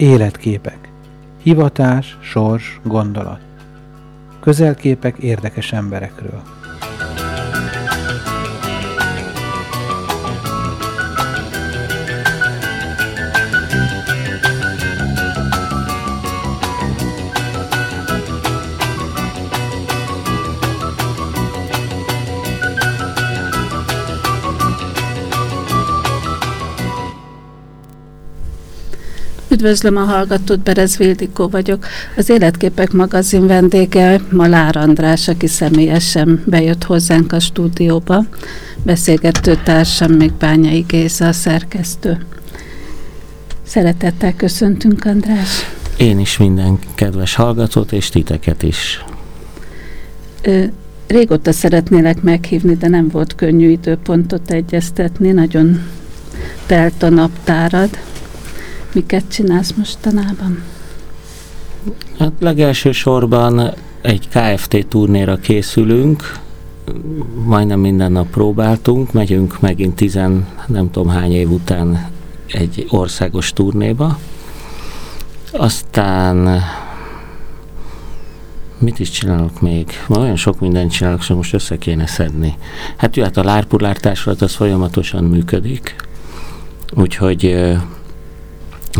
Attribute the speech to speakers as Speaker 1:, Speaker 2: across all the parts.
Speaker 1: Életképek. Hivatás, sors, gondolat. Közelképek érdekes emberekről.
Speaker 2: Üdvözlöm a hallgatót, Berez Vildikó vagyok. Az Életképek magazin vendége Malár András, aki személyesen bejött hozzánk a stúdióba. Beszélgető társam még Bányai Géza, a szerkesztő. Szeretettel köszöntünk, András.
Speaker 3: Én is minden kedves hallgatót, és titeket is.
Speaker 2: Ö, régóta szeretnélek meghívni, de nem volt könnyű időpontot egyeztetni, nagyon telt a naptárad. Miket csinálsz mostanában?
Speaker 3: Hát legelső sorban egy KFT turnéra készülünk, majdnem minden nap próbáltunk, megyünk megint tizen, nem tudom hány év után egy országos turnéba. Aztán mit is csinálok még? Ma olyan sok mindent csinálok, hogy most össze kéne szedni. Hát jó, hát a Lárpurlár társulat az folyamatosan működik, úgyhogy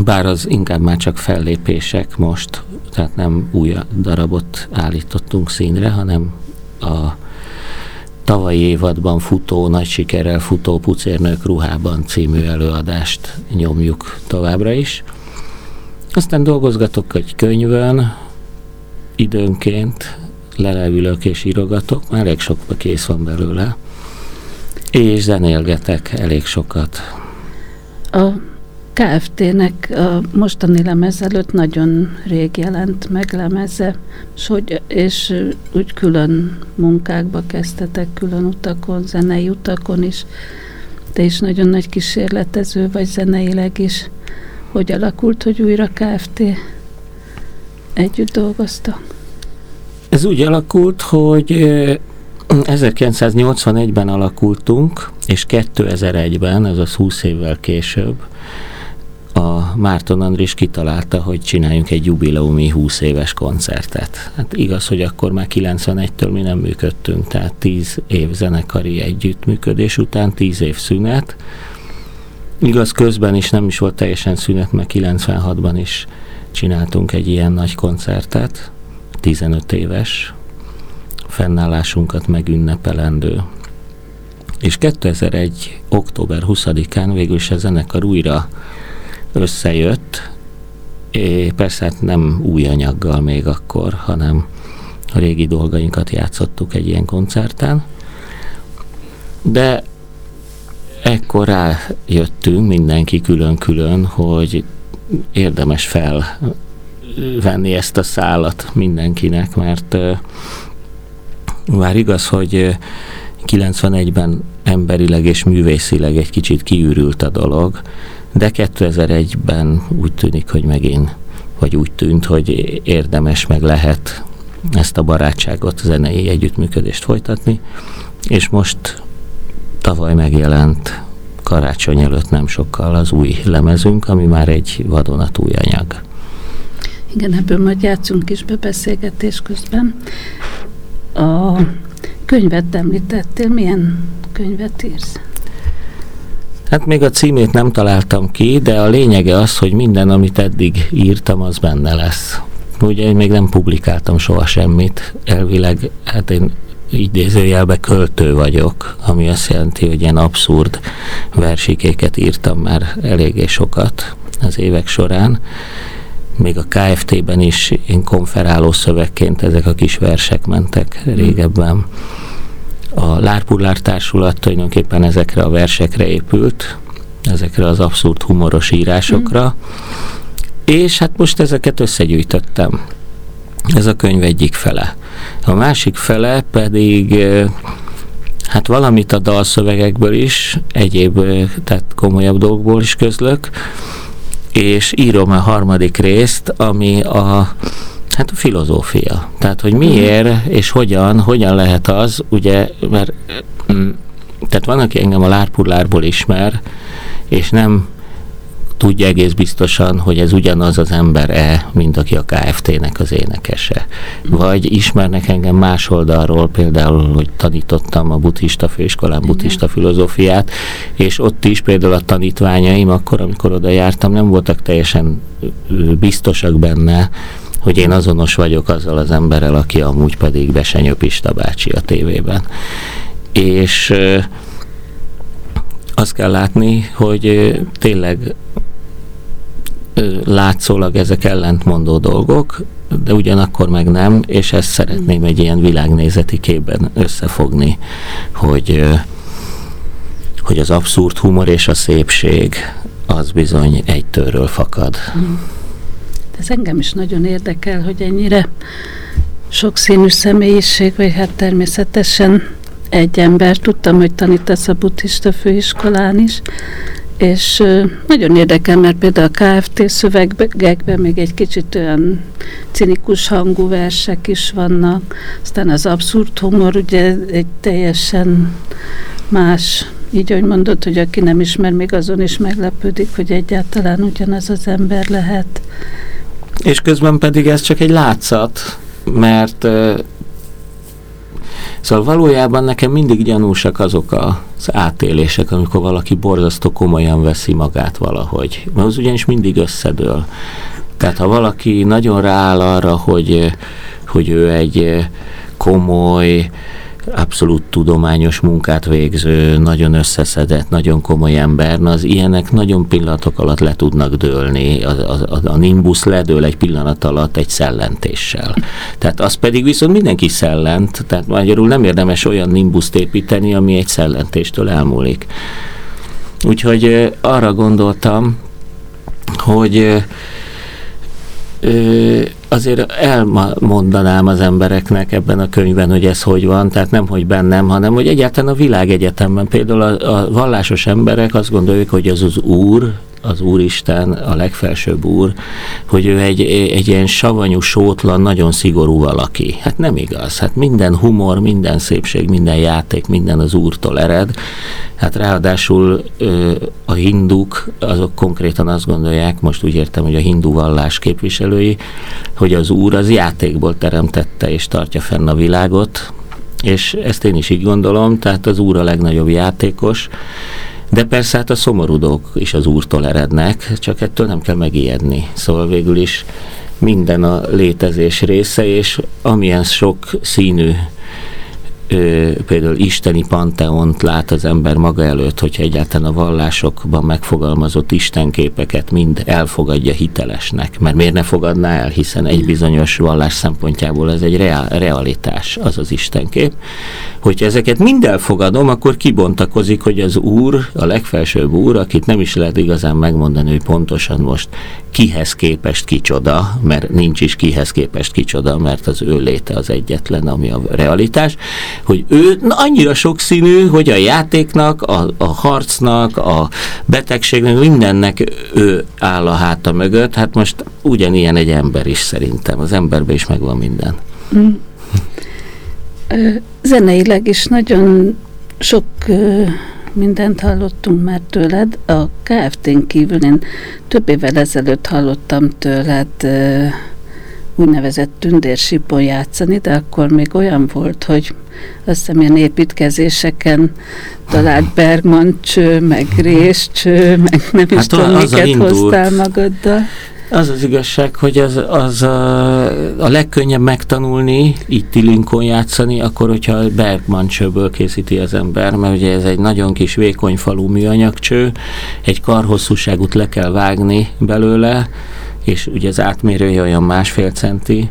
Speaker 3: bár az inkább már csak fellépések most, tehát nem új darabot állítottunk színre, hanem a tavalyi évadban futó, nagy sikerrel futó Pucérnők ruhában című előadást nyomjuk továbbra is. Aztán dolgozgatok egy könyvön, időnként lelevülök és írogatok, már elég sokba kész van belőle, és zenélgetek elég sokat.
Speaker 2: A KFT-nek a mostani lemez előtt nagyon rég jelent meg lemeze, és, hogy, és úgy külön munkákba kezdtetek, külön utakon, zenei utakon is. Te is nagyon nagy kísérletező vagy zeneileg is. Hogy alakult, hogy újra KFT együtt dolgoztak?
Speaker 3: Ez úgy alakult, hogy 1981-ben alakultunk, és 2001-ben, ez az 20 évvel később, a Márton Andris kitalálta, hogy csináljunk egy jubileumi 20 éves koncertet. Hát igaz, hogy akkor már 91-től mi nem működtünk, tehát 10 év zenekari együttműködés után 10 év szünet. Igaz, közben is nem is volt teljesen szünet, mert 96-ban is csináltunk egy ilyen nagy koncertet, 15 éves fennállásunkat megünnepelendő. És 2001. október 20-án végül is a zenekar újra összejött, és persze hát nem új anyaggal még akkor, hanem a régi dolgainkat játszottuk egy ilyen koncerten, de ekkor rájöttünk mindenki külön-külön, hogy érdemes felvenni ezt a szállat mindenkinek, mert már igaz, hogy 91-ben emberileg és művészileg egy kicsit kiürült a dolog, de 2001-ben úgy tűnik, hogy megint, vagy úgy tűnt, hogy érdemes meg lehet ezt a barátságot, zenei együttműködést folytatni, és most tavaly megjelent karácsony előtt nem sokkal az új lemezünk, ami már egy vadonatúj anyag.
Speaker 2: Igen, ebből majd játszunk is be beszélgetés közben. A könyvet említettél, milyen könyvet írsz?
Speaker 3: Hát még a címét nem találtam ki, de a lényege az, hogy minden, amit eddig írtam, az benne lesz. Ugye én még nem publikáltam soha semmit, elvileg, hát én idézőjelbe költő vagyok, ami azt jelenti, hogy ilyen abszurd versikéket írtam már eléggé sokat az évek során. Még a KFT-ben is én konferáló szövegként ezek a kis versek mentek régebben. Mm a Lárpullár Társulat tulajdonképpen ezekre a versekre épült, ezekre az abszurd humoros írásokra, mm. és hát most ezeket összegyűjtöttem. Ez a könyv egyik fele. A másik fele pedig hát valamit a dalszövegekből is, egyéb, tehát komolyabb dolgokból is közlök, és írom a harmadik részt, ami a Hát a filozófia. Tehát, hogy miért és hogyan, hogyan lehet az, ugye, mert mm, tehát van, aki engem a lárpullárból ismer, és nem tudja egész biztosan, hogy ez ugyanaz az ember-e, mint aki a KFT-nek az énekese. Vagy ismernek engem más oldalról, például, hogy tanítottam a buddhista főiskolán buddhista filozófiát, és ott is például a tanítványaim akkor, amikor oda jártam, nem voltak teljesen biztosak benne, hogy én azonos vagyok azzal az emberrel, aki amúgy pedig Besenyő Pista bácsi a tévében. És azt kell látni, hogy tényleg látszólag ezek ellentmondó dolgok, de ugyanakkor meg nem, és ezt szeretném egy ilyen világnézeti képben összefogni, hogy, hogy az abszurd humor és a szépség az bizony egy törről fakad.
Speaker 2: Ez engem is nagyon érdekel, hogy ennyire sokszínű személyiség, vagy hát természetesen egy ember. Tudtam, hogy tanítasz a buddhista főiskolán is, és nagyon érdekel, mert például a KFT szövegekben még egy kicsit olyan cinikus hangú versek is vannak, aztán az abszurd humor ugye egy teljesen más, így ahogy mondod, hogy aki nem ismer, még azon is meglepődik, hogy egyáltalán ugyanaz az ember lehet.
Speaker 3: És közben pedig ez csak egy látszat, mert Szóval valójában nekem mindig gyanúsak azok az átélések, amikor valaki borzasztó komolyan veszi magát valahogy. Mert az ugyanis mindig összedől. Tehát ha valaki nagyon rááll arra, hogy, hogy ő egy komoly, abszolút tudományos munkát végző, nagyon összeszedett, nagyon komoly ember, na az ilyenek nagyon pillanatok alatt le tudnak dőlni. A, a, a nimbus ledől egy pillanat alatt egy szellentéssel. Tehát az pedig viszont mindenki szellent, tehát magyarul nem érdemes olyan nimbuszt építeni, ami egy szellentéstől elmúlik. Úgyhogy arra gondoltam, hogy azért elmondanám az embereknek ebben a könyvben, hogy ez hogy van, tehát nem, hogy bennem, hanem hogy egyáltalán a világegyetemben. Például a, a vallásos emberek azt gondolják, hogy az az Úr, az Úristen, a legfelsőbb Úr, hogy ő egy, egy ilyen savanyú, sótlan, nagyon szigorú valaki. Hát nem igaz. Hát minden humor, minden szépség, minden játék, minden az Úrtól ered. Hát ráadásul a hinduk, azok konkrétan azt gondolják, most úgy értem, hogy a hindu vallás képviselői, hogy az Úr az játékból teremtette és tartja fenn a világot, és ezt én is így gondolom, tehát az Úr a legnagyobb játékos, de persze hát a szomorú dolgok is az úrtól erednek, csak ettől nem kell megijedni. Szóval végül is minden a létezés része, és amilyen sok színű ö, például isteni panteont lát az ember maga előtt, hogyha egyáltalán a vallásokban megfogalmazott istenképeket mind elfogadja hitelesnek. Mert miért ne fogadná el, hiszen egy bizonyos vallás szempontjából ez egy reál, realitás, az az istenkép. Hogyha ezeket mind elfogadom, akkor kibontakozik, hogy az úr, a legfelsőbb úr, akit nem is lehet igazán megmondani, hogy pontosan most kihez képest kicsoda, mert nincs is kihez képest kicsoda, mert az ő léte az egyetlen, ami a realitás, hogy ő na, annyira sokszínű, hogy a játéknak, a, a harcnak, a betegségnek, mindennek ő áll a háta mögött. Hát most ugyanilyen egy ember is szerintem. Az emberben is megvan minden. Mm.
Speaker 2: Zeneileg is nagyon sok mindent hallottunk már tőled. A KFT-n kívül én több évvel ezelőtt hallottam tőled úgynevezett tündérsipon játszani, de akkor még olyan volt, hogy azt hiszem ilyen építkezéseken talált Bergman cső, meg részcső, meg nem hát is tudom, miket hoztál magaddal.
Speaker 3: Az az igazság, hogy az, az a, a legkönnyebb megtanulni, így tilinkon játszani, akkor, hogyha Bergman csőből készíti az ember, mert ugye ez egy nagyon kis vékony falú műanyagcső, egy karhosszúságot le kell vágni belőle, és ugye az átmérője olyan másfél centi,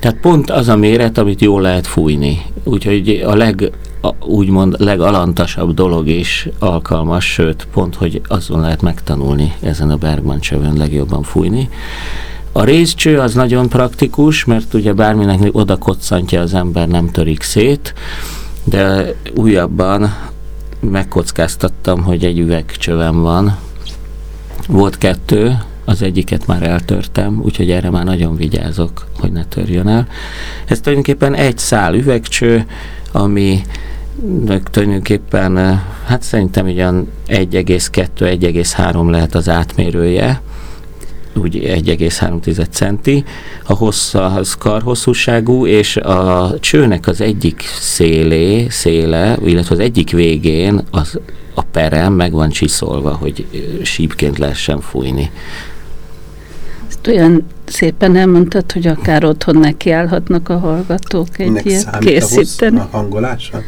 Speaker 3: tehát pont az a méret, amit jól lehet fújni. Úgyhogy a leg, a, úgymond legalantasabb dolog is alkalmas, sőt, pont, hogy azon lehet megtanulni ezen a Bergman csövön legjobban fújni. A részcső az nagyon praktikus, mert ugye bárminek oda koccantja az ember, nem törik szét, de újabban megkockáztattam, hogy egy üvegcsövem van. Volt kettő, az egyiket már eltörtem, úgyhogy erre már nagyon vigyázok, hogy ne törjön el. Ez tulajdonképpen egy szál üvegcső, ami tulajdonképpen, hát szerintem ugyan 1,2-1,3 lehet az átmérője, úgy 1,3 centi, a hossza az karhosszúságú, és a csőnek az egyik szélé, széle, illetve az egyik végén az a perem meg van csiszolva, hogy sípként lehessen fújni.
Speaker 2: Ezt olyan szépen elmondtad, hogy akár otthon nekiállhatnak a hallgatók egy Nek ilyet készíteni.
Speaker 1: A hangolása?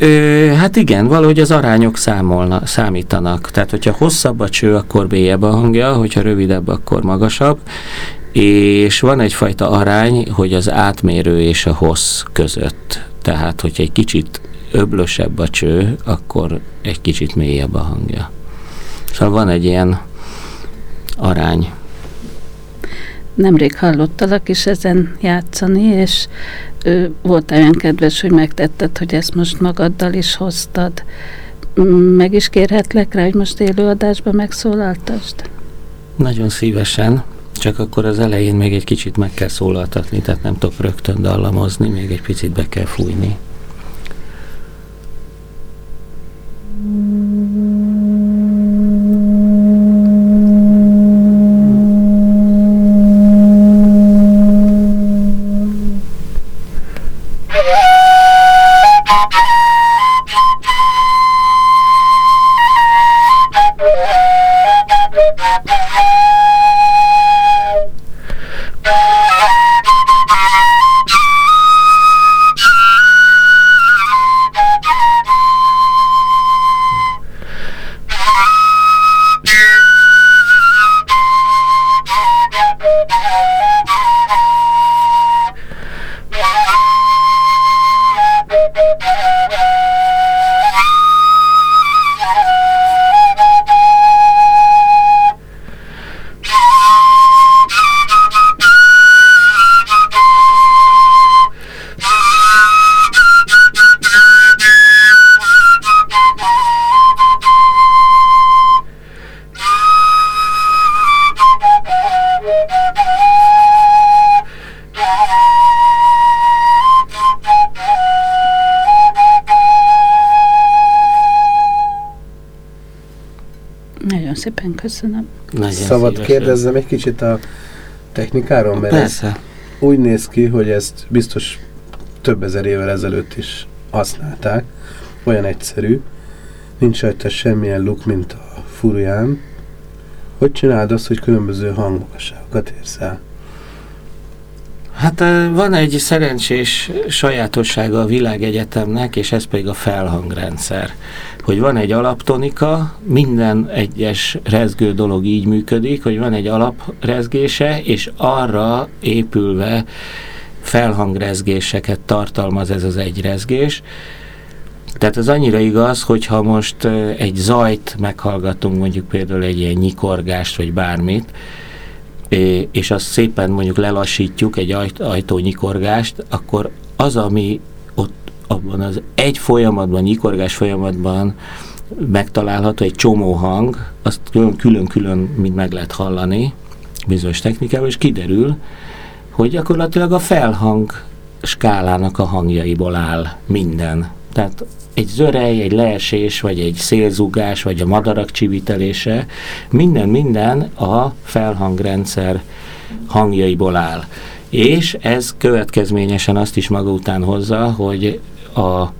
Speaker 3: Ö, hát igen, valahogy az arányok számolna, számítanak. Tehát, hogyha hosszabb a cső, akkor mélyebb a hangja, hogyha rövidebb, akkor magasabb. És van egyfajta arány, hogy az átmérő és a hossz között. Tehát, hogyha egy kicsit öblösebb a cső, akkor egy kicsit mélyebb a hangja. Szóval van egy ilyen arány
Speaker 2: nemrég hallottalak is ezen játszani, és ő volt olyan kedves, hogy megtetted, hogy ezt most magaddal is hoztad. Meg is kérhetlek rá, hogy most élőadásban megszólaltasd?
Speaker 3: Nagyon szívesen, csak akkor az elején még egy kicsit meg kell szólaltatni, tehát nem tudok rögtön dallamozni, még egy picit be kell fújni.
Speaker 2: Szépen köszönöm.
Speaker 1: Nagyon Szabad szívesen. kérdezzem egy kicsit a technikáról, mert Persze. úgy néz ki, hogy ezt biztos több ezer évvel ezelőtt is használták. Olyan egyszerű. Nincs rajta semmilyen luk, mint a furuján. Hogy csináld azt, hogy különböző hangmagasságokat érsz el?
Speaker 3: Hát van egy szerencsés sajátossága a világegyetemnek, és ez pedig a felhangrendszer. Hogy van egy alaptonika, minden egyes rezgő dolog így működik, hogy van egy alaprezgése, és arra épülve felhangrezgéseket tartalmaz ez az egy rezgés. Tehát ez annyira igaz, hogyha most egy zajt meghallgatunk, mondjuk például egy ilyen nyikorgást, vagy bármit, és azt szépen mondjuk lelassítjuk egy ajtó nyikorgást, akkor az, ami abban az egy folyamatban, nyikorgás folyamatban megtalálható, egy csomó hang, azt külön-külön mind meg lehet hallani bizonyos technikával, és kiderül, hogy gyakorlatilag a felhang skálának a hangjaiból áll minden. Tehát egy zörej, egy leesés, vagy egy szélzugás, vagy a madarak csivitelése, minden, minden a felhangrendszer hangjaiból áll. És ez következményesen azt is maga után hozza, hogy a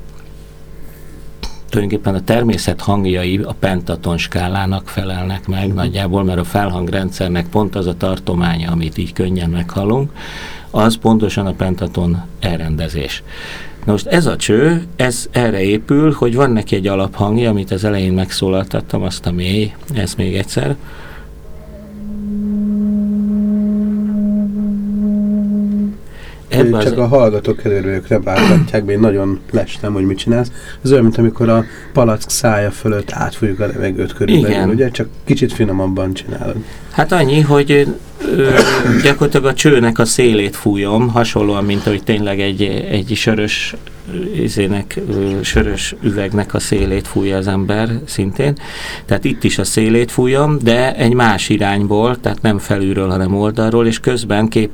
Speaker 3: tulajdonképpen a természet hangjai a pentaton skálának felelnek meg nagyjából, mert a felhangrendszernek pont az a tartománya, amit így könnyen meghallunk, az pontosan a pentaton elrendezés. Na most ez a cső, ez erre épül, hogy van neki egy alaphangja, amit az elején megszólaltattam, azt a mély, ezt még egyszer.
Speaker 1: Ebben csak az... a hallgatók előrők nem láthatják, én nagyon lestem, hogy mit csinálsz. Ez olyan, mint amikor a palack szája fölött átfújjuk a levegőt körülbelül, Igen. ugye? Csak kicsit finomabban csinálod.
Speaker 3: Hát annyi, hogy ö, gyakorlatilag a csőnek a szélét fújom, hasonlóan, mint hogy tényleg egy, egy sörös izének, sörös üvegnek a szélét fújja az ember szintén. Tehát itt is a szélét fújom, de egy más irányból, tehát nem felülről, hanem oldalról, és közben kép,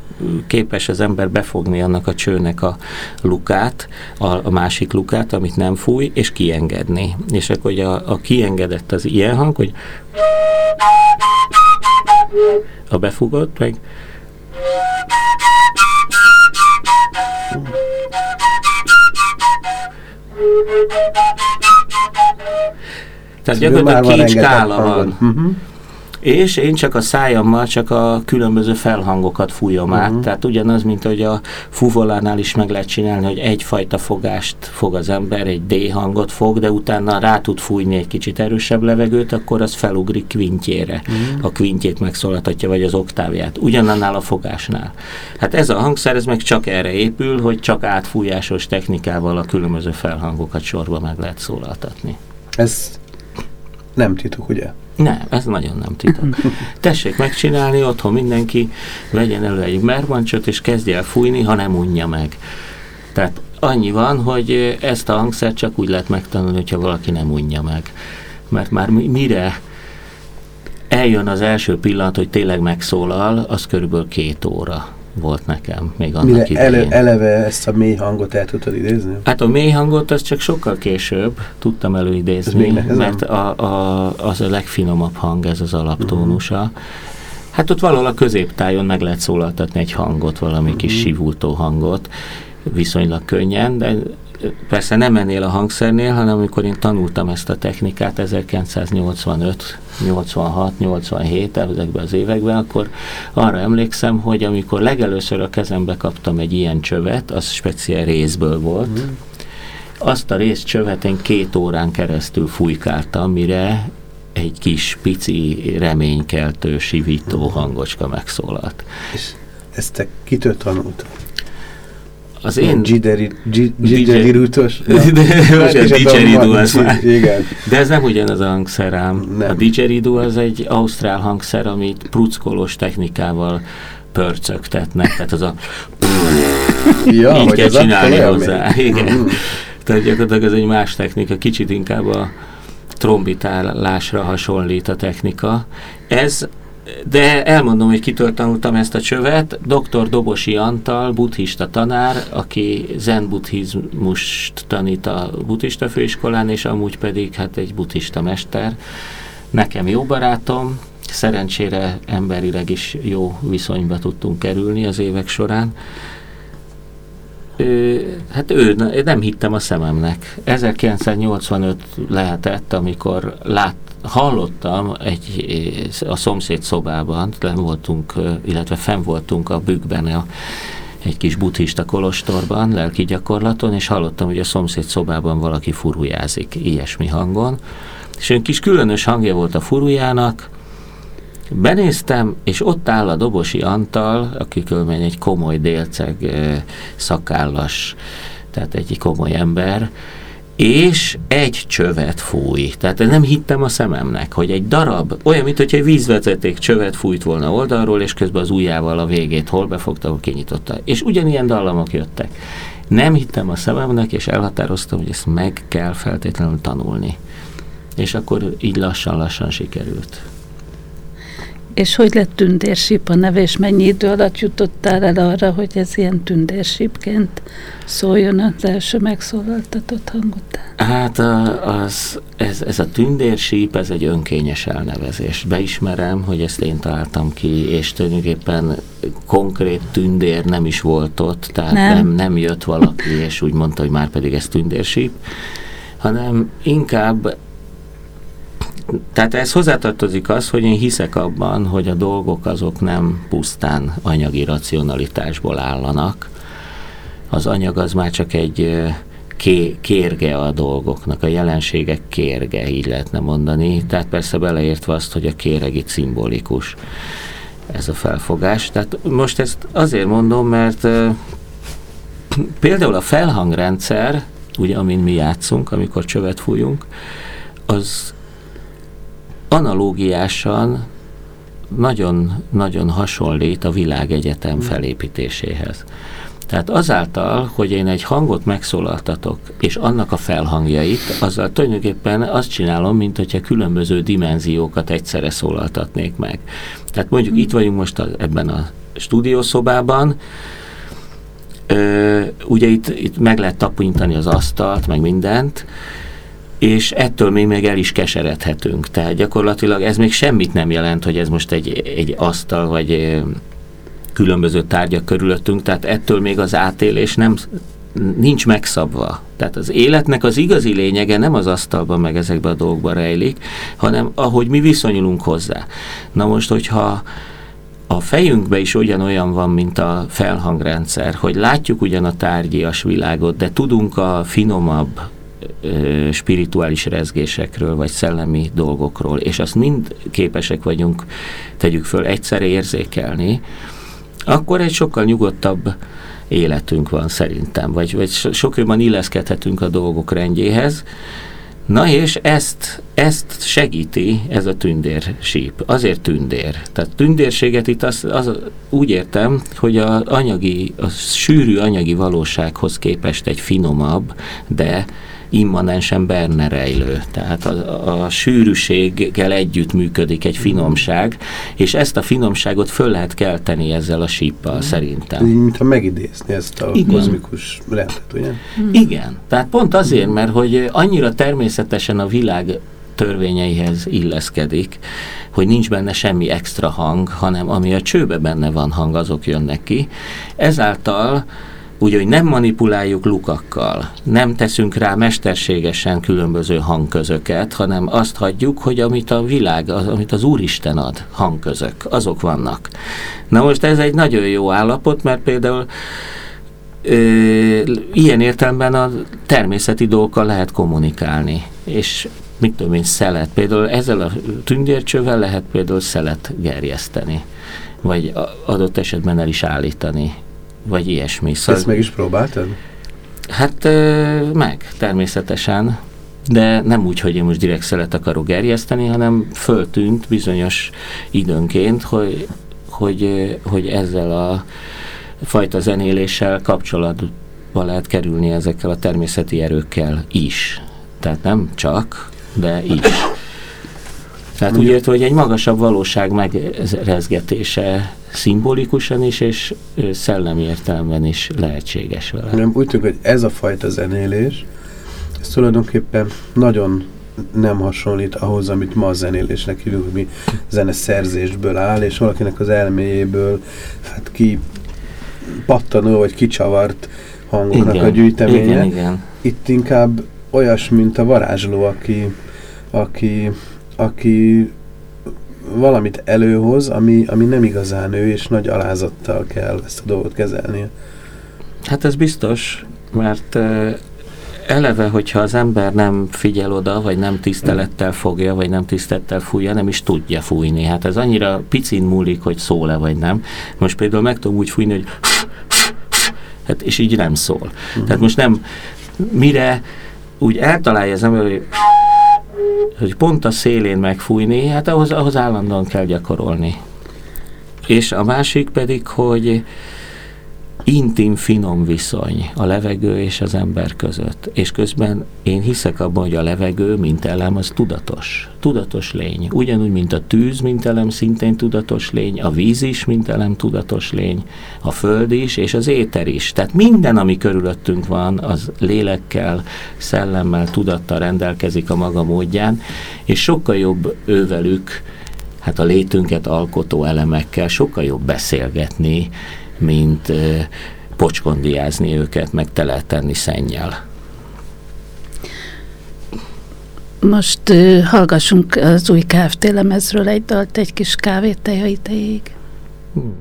Speaker 3: képes az ember befogni annak a csőnek a lukát, a, a másik lukát, amit nem fúj, és kiengedni. És akkor hogy a, a kiengedett az ilyen hang, hogy a befugott, meg tehát gyakorlatilag két skála van. Uh-huh és én csak a szájammal csak a különböző felhangokat fújom át, mhm. tehát ugyanaz, mint hogy a fuvolánál is meg lehet csinálni, hogy egyfajta fogást fog az ember, egy D hangot fog, de utána rá tud fújni egy kicsit erősebb levegőt, akkor az felugrik kvintjére, uh-huh. a kvintjét megszólaltatja, vagy az oktávját, ugyanannál a fogásnál. Hát ez a hangszer, ez meg csak erre épül, hogy csak átfújásos technikával a különböző felhangokat sorba meg lehet szólaltatni.
Speaker 1: Ez nem titok, ugye?
Speaker 3: Nem, ez nagyon nem titok. Tessék megcsinálni, otthon mindenki vegyen elő egy mermancsot, és kezdje el fújni, ha nem unja meg. Tehát annyi van, hogy ezt a hangszert csak úgy lehet megtanulni, hogyha valaki nem unja meg. Mert már mire eljön az első pillanat, hogy tényleg megszólal, az körülbelül két óra volt nekem még annak Mire
Speaker 1: idején. Ele, eleve ezt a mély hangot el tudtad idézni?
Speaker 3: Hát a mély hangot az csak sokkal később tudtam előidézni, mert a, a, az a legfinomabb hang, ez az alaptónusa. Uh-huh. Hát ott valahol a középtájon meg lehet szólaltatni egy hangot, valami uh-huh. kis sivultó hangot, viszonylag könnyen, de persze nem ennél a hangszernél, hanem amikor én tanultam ezt a technikát 1985 86, 87 ezekben az években, akkor arra emlékszem, hogy amikor legelőször a kezembe kaptam egy ilyen csövet, az speciál részből volt, mm. azt a részcsövet én két órán keresztül fújkáltam, mire egy kis, pici, reménykeltő, sivító hangocska megszólalt.
Speaker 1: És ezt te kitől tanultad?
Speaker 3: Az én...
Speaker 1: Didgeridútos?
Speaker 3: Didgeridú az már. Igen. De ez nem ugyanaz a hangszer ám. Nem. A didgeridoo az egy ausztrál hangszer, amit pruckolós technikával pörcögtetnek. Tehát az a... ja, Így kell csinálni hozzá. Igen. Mm. Tehát gyakorlatilag ez egy más technika, kicsit inkább a trombitálásra hasonlít a technika. Ez de elmondom, hogy kitől tanultam ezt a csövet. Dr. Dobosi Antal, buddhista tanár, aki zen buddhizmust tanít a buddhista főiskolán, és amúgy pedig hát egy buddhista mester. Nekem jó barátom, szerencsére emberileg is jó viszonyba tudtunk kerülni az évek során. Ö, hát ő, nem hittem a szememnek. 1985 lehetett, amikor lát, hallottam egy, a szomszéd szobában, nem voltunk, illetve fenn voltunk a bükkben a, egy kis buddhista kolostorban, lelki gyakorlaton, és hallottam, hogy a szomszéd szobában valaki furujázik ilyesmi hangon. És egy kis különös hangja volt a furujának, Benéztem, és ott áll a Dobosi Antal, aki különben egy komoly délceg szakállas, tehát egy komoly ember, és egy csövet fúj. Tehát nem hittem a szememnek, hogy egy darab, olyan, mint hogyha egy vízvezeték csövet fújt volna oldalról, és közben az ujjával a végét hol befogta, hol kinyitotta. És ugyanilyen dallamok jöttek. Nem hittem a szememnek, és elhatároztam, hogy ezt meg kell feltétlenül tanulni. És akkor így lassan-lassan sikerült.
Speaker 2: És hogy lett tündérsíp a neve, és mennyi idő alatt jutottál el arra, hogy ez ilyen tündérsípként szóljon az első megszólaltatott hang után?
Speaker 3: Hát az, ez, ez a tündérsíp, ez egy önkényes elnevezés. Beismerem, hogy ezt én találtam ki, és tulajdonképpen konkrét tündér nem is volt ott, tehát nem, nem, nem jött valaki, és úgy mondta, hogy már pedig ez tündérsíp, hanem inkább tehát ez hozzátartozik az, hogy én hiszek abban, hogy a dolgok azok nem pusztán anyagi racionalitásból állanak. Az anyag az már csak egy ké, kérge a dolgoknak, a jelenségek kérge, így lehetne mondani. Tehát persze beleértve azt, hogy a kéreg itt szimbolikus ez a felfogás. Tehát most ezt azért mondom, mert például a felhangrendszer, ugye amin mi játszunk, amikor csövet fújunk, az analógiásan nagyon-nagyon hasonlít a világegyetem felépítéséhez. Tehát azáltal, hogy én egy hangot megszólaltatok, és annak a felhangjait, azzal tulajdonképpen azt csinálom, mint hogyha különböző dimenziókat egyszerre szólaltatnék meg. Tehát mondjuk itt vagyunk most a, ebben a stúdiószobában, Ö, ugye itt, itt meg lehet tapintani az asztalt, meg mindent, és ettől még meg el is keseredhetünk. Tehát gyakorlatilag ez még semmit nem jelent, hogy ez most egy, egy asztal, vagy különböző tárgyak körülöttünk, tehát ettől még az átélés nem nincs megszabva. Tehát az életnek az igazi lényege nem az asztalban, meg ezekben a dolgokban rejlik, hanem ahogy mi viszonyulunk hozzá. Na most, hogyha a fejünkbe is ugyanolyan van, mint a felhangrendszer, hogy látjuk ugyan a tárgyias világot, de tudunk a finomabb spirituális rezgésekről, vagy szellemi dolgokról, és azt mind képesek vagyunk, tegyük föl, egyszerre érzékelni, akkor egy sokkal nyugodtabb életünk van szerintem, vagy, vagy sokkal jobban illeszkedhetünk a dolgok rendjéhez, Na és ezt, ezt segíti ez a tündérsíp. Azért tündér. Tehát tündérséget itt az, az, úgy értem, hogy a anyagi, a sűrű anyagi valósághoz képest egy finomabb, de immanensen benne rejlő. Tehát a, a sűrűséggel együtt működik egy finomság, és ezt a finomságot föl lehet kelteni ezzel a síppal szerintem.
Speaker 1: Így, mintha megidézni ezt a Igen. kozmikus rendet, ugye?
Speaker 3: Igen. Tehát pont azért, mert hogy annyira természetesen a világ törvényeihez illeszkedik, hogy nincs benne semmi extra hang, hanem ami a csőbe benne van hang, azok jönnek ki. Ezáltal úgy, hogy nem manipuláljuk lukakkal, nem teszünk rá mesterségesen különböző hangközöket, hanem azt hagyjuk, hogy amit a világ, az, amit az Úristen ad, hangközök, azok vannak. Na most ez egy nagyon jó állapot, mert például ö, ilyen értelemben a természeti dolgokkal lehet kommunikálni, és mit tudom én, szelet. Például ezzel a tündércsővel lehet például szelet gerjeszteni, vagy adott esetben el is állítani vagy ilyesmi.
Speaker 1: Szóval, Ezt meg is próbáltad?
Speaker 3: Hát meg, természetesen, de nem úgy, hogy én most direkt szelet akarok gerjeszteni, hanem föltűnt bizonyos időnként, hogy, hogy, hogy ezzel a fajta zenéléssel kapcsolatba lehet kerülni ezekkel a természeti erőkkel is. Tehát nem csak, de is. Tehát úgy értve, hogy egy magasabb valóság megrezgetése szimbolikusan is, és szellemi értelemben is lehetséges vele.
Speaker 1: Nem, úgy tűnik, hogy ez a fajta zenélés, ez tulajdonképpen nagyon nem hasonlít ahhoz, amit ma a zenélésnek hívjuk, mi zene szerzésből áll, és valakinek az elméjéből hát ki pattanó, vagy kicsavart hangoknak igen, a gyűjteménye.
Speaker 3: Igen, igen.
Speaker 1: Itt inkább olyas, mint a varázsló, aki, aki, aki valamit előhoz, ami, ami nem igazán ő, és nagy alázattal kell ezt a dolgot kezelnie.
Speaker 3: Hát ez biztos, mert eleve, hogyha az ember nem figyel oda, vagy nem tisztelettel fogja, vagy nem tisztelettel fújja, nem is tudja fújni. Hát ez annyira picin múlik, hogy szól-e, vagy nem. Most például meg tudom úgy fújni, hogy hát, és így nem szól. Uh-huh. Tehát most nem, mire úgy eltalálja az ember, hogy hogy pont a szélén megfújni, hát ahhoz, ahhoz állandóan kell gyakorolni. És a másik pedig, hogy intim, finom viszony a levegő és az ember között. És közben én hiszek abban, hogy a levegő, mint elem, az tudatos. Tudatos lény. Ugyanúgy, mint a tűz, mint elem, szintén tudatos lény, a víz is, mint elem, tudatos lény, a föld is, és az éter is. Tehát minden, ami körülöttünk van, az lélekkel, szellemmel, tudattal rendelkezik a maga módján, és sokkal jobb ővelük, hát a létünket alkotó elemekkel sokkal jobb beszélgetni, mint pocskondiázni őket, meg tele tenni szennyel.
Speaker 2: Most uh, hallgassunk az új KFT lemezről egy dalt, egy kis kávét teja idejéig. Hmm.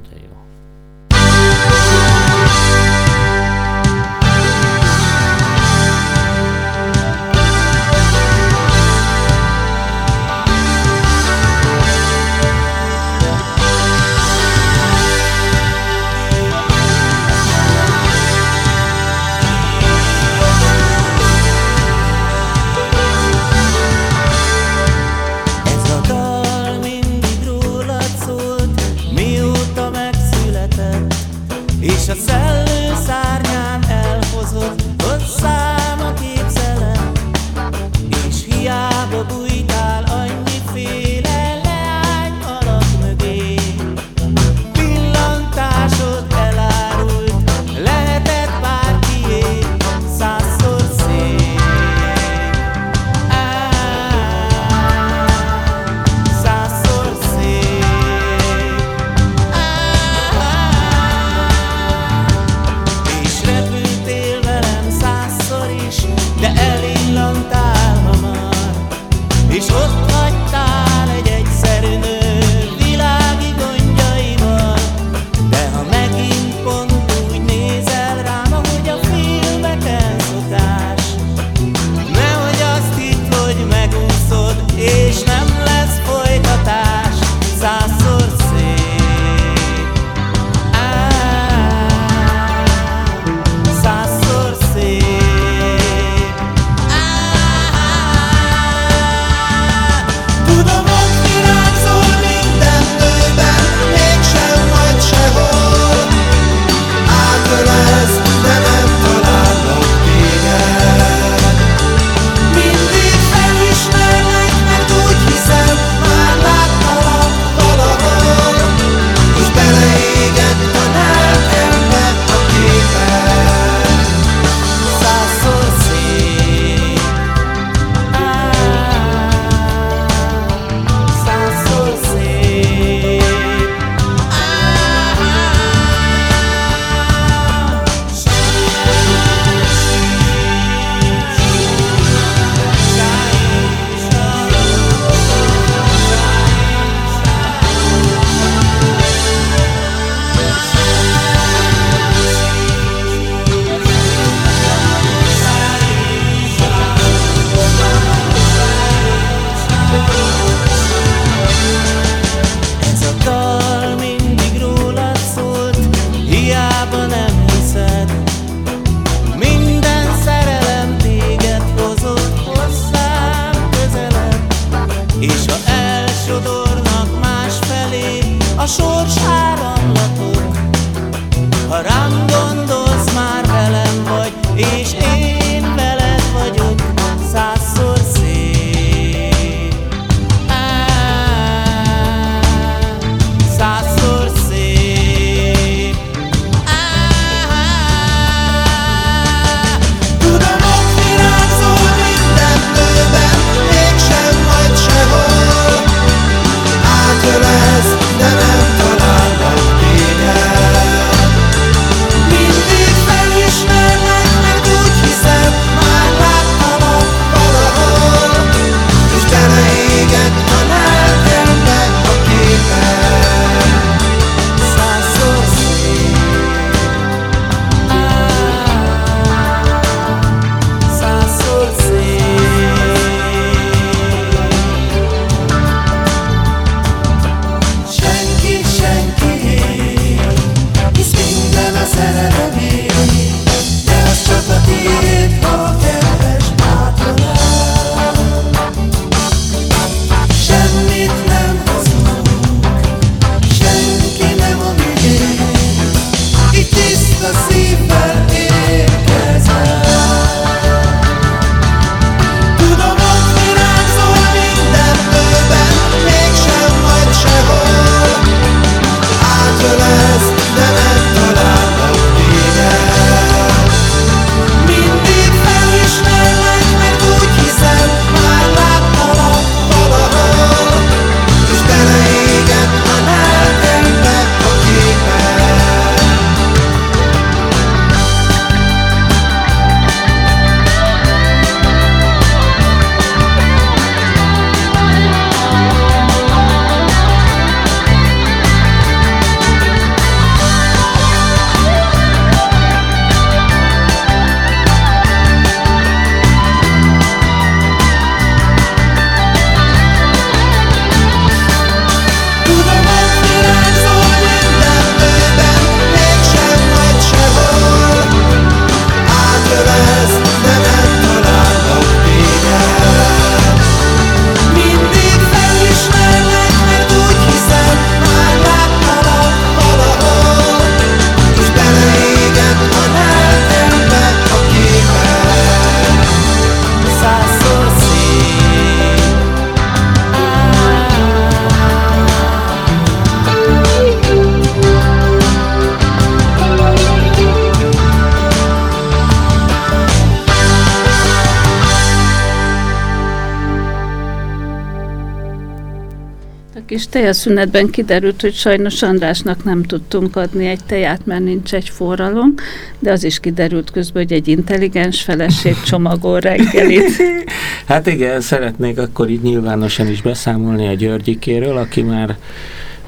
Speaker 2: Kis tejaszünetben kiderült, hogy sajnos Andrásnak nem tudtunk adni egy teját, mert nincs egy forralom, de az is kiderült közben, hogy egy intelligens feleség csomagol reggelit.
Speaker 3: hát igen, szeretnék akkor így nyilvánosan is beszámolni a Györgyikéről, aki már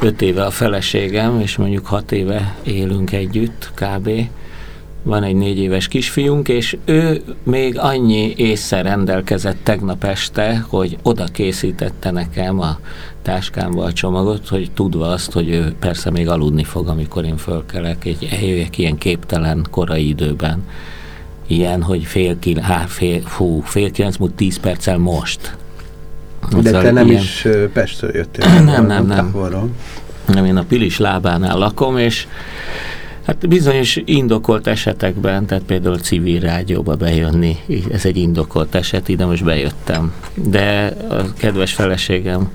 Speaker 3: öt éve a feleségem, és mondjuk hat éve élünk együtt, kb van egy négy éves kisfiunk, és ő még annyi észre rendelkezett tegnap este, hogy oda készítette nekem a táskámba a csomagot, hogy tudva azt, hogy ő persze még aludni fog, amikor én fölkelek, egy eljöjjek ilyen képtelen korai időben. Ilyen, hogy fél, kil, há, fél, fú, fél kilenc múlt tíz perccel most.
Speaker 1: De szóval te nem ilyen... is Pestről jöttél?
Speaker 3: Nem, nem, nem. Nem, nem én a Pilis lábánál lakom, és Hát bizonyos indokolt esetekben, tehát például civil rádióba bejönni, ez egy indokolt eset, ide most bejöttem. De a kedves feleségem,